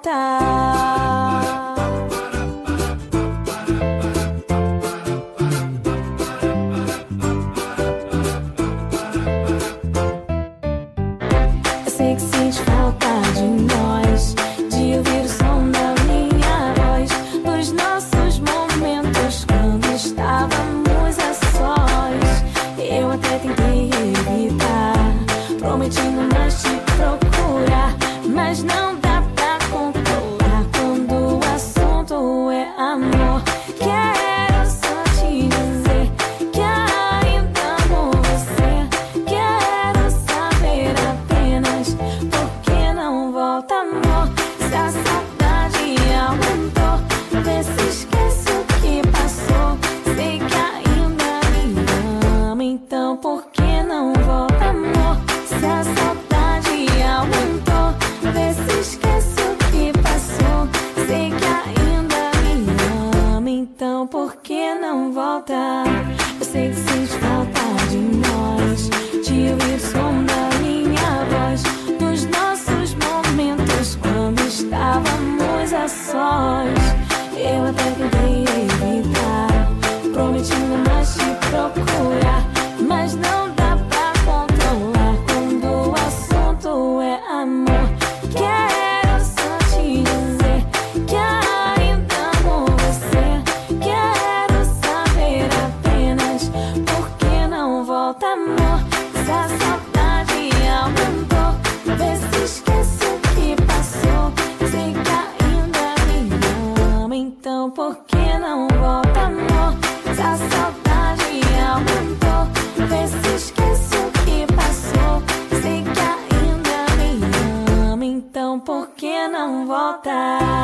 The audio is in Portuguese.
Eu sei que sente falta de nós, de ouvir o som da minha voz, dos nossos momentos quando estávamos a sós. Eu até tentei evitar, prometi não mais te procurar, mas não. volta. Eu sei que se volta, amor. Se a saudade aumentou, vê se esquece o que passou. Sei que ainda me ama, então por que não volta, amor? Se a saudade aumentou, vê se esquece o que passou. Sei que ainda me ama, então por que não volta?